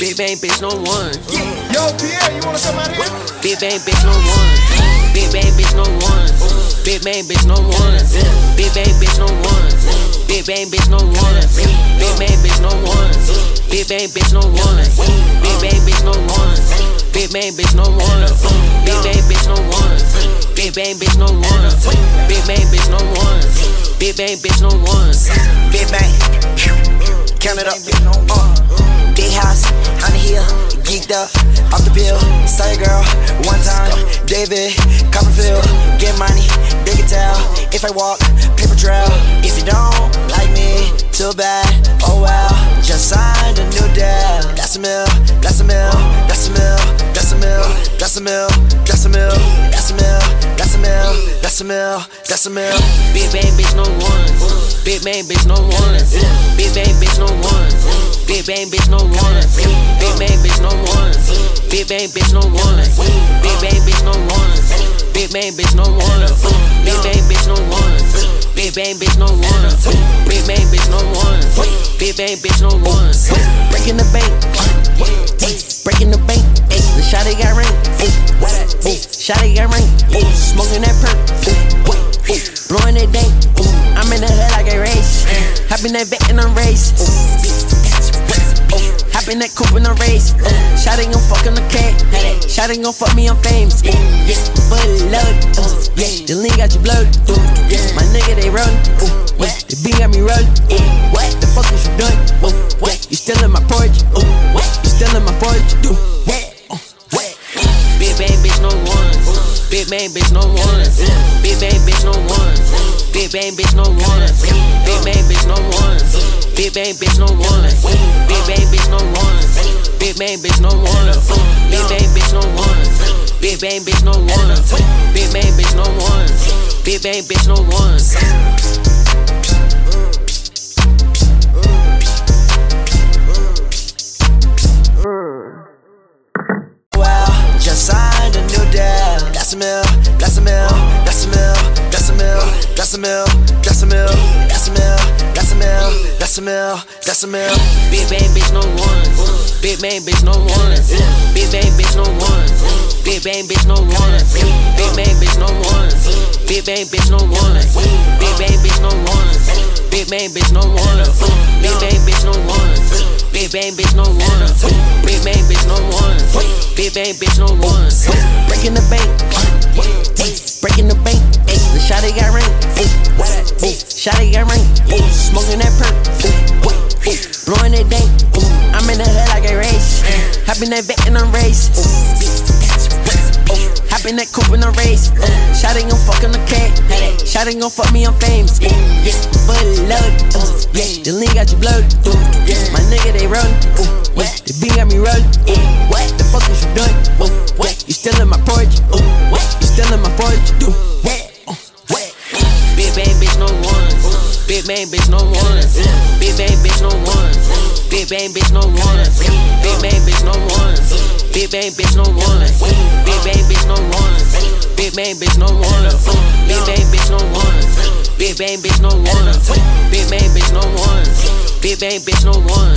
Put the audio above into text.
Big bang bitch no one. Yo, Pierre, you wanna come out here? Big bang bitch no one. Big bang bitch no one. Big bang bitch no one. Big bang bitch no one. Big bang bitch no one. Big bang bitch no one. Big bang bitch no one. Big bang bitch no one. Big bang bitch no one. Big bang bitch no one. Big bang bitch no one. Big bang bitch no one. Big bang bitch no one. Big bang. Count it up. Uh, big house on the hill. Uh, geeked up. Off the bill. Saw your girl one time. David Copperfield. Get money. They can tell. If I walk, paper trail. If you don't like me, too bad. Oh well. Just signed a new deal. That's a mill. That's a mill. That's a mill. That's a mill. That's a mill. That's a mill. That's a mill. That's a mill. That's a mill. That's a mill. Big bang bitch no one. Big bang bitch no one. Bang bitch no one. Big bang bitch no one. Big bang bitch no one. Big bang bitch no one. Big bang bitch no one. Big bang bitch no one. Big bang bitch no one. Big bang bitch no one. Big bang bitch no one. Breaking the bank. Breaking the bank. The shotty got ring. Shotty got ring. Smoking that perk. Blowing that dank. I'm in the hood like a race. Hopping that vet in a race. Hopping that coupe in a race. Uh, Shotty gon' fuck on the cat. Shotty gon' fuck me on famous. Yeah, fully loaded. Yeah, the uh, lean got you bloated. Uh, my nigga, they rollin'. Yeah, the beat got me rollin'. What the fuck is you doing? What? You still in my porch? What? You still in my porch? What? Big bang bitch no one. Big bang bitch no one. Big bang bitch no one. Big bang bitch no one. Big bang. Big bang bitch no one. Big bang bitch no one. Big bang bitch no one. Big bang bitch no one. Big bang bitch no one. Big bang bitch no one. Big bang bitch no one. Well, just signed a new deal. That's a mill, that's a mill, that's a mill, that's a mill, that's a mill, that's a mill, mill, that's a mill, that's a mill. Big bang bitch no one. Big bang bitch no one. Big bang bitch no one. Big bang bitch no one. Big bang bitch no one. Big bang bitch no one. Big bang bitch no one. Big bang bitch no one. Big bang bitch no one. Big bang bitch no one. Big bang bitch no one. Big bang bitch no one. Breaking the bank, breaking the bank. The shotty got ring, shotty got ring. Smoking that perk, blowing that dank. I'm in the hood like a race, hopping that vet in a race. Hopping that coupe in a race. Shotty gon' fuck on the cat. Shotty gon' fuck me on famous. Yeah, fully loaded. Yeah, the lean got you bloated. My nigga, they rollin'. Yeah, the beat got me rollin'. What the fuck is you doing? What? You still in my porch? What? You still in my porch? What? Big bang bitch no one. Big bang bitch no one. Big bang bitch no one. Big bang bitch no one. Big bang bitch no one. Big bang bitch no one. Big bang bitch no one. Big bang bitch no one. Big bang bitch no one. Big bang bitch no one. Big bang bitch no one. Big bang bitch no one.